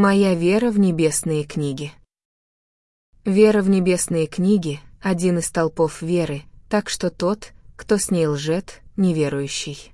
Моя вера в небесные книги. Вера в небесные книги — один из толпов веры, так что тот, кто с ней лжет, неверующий.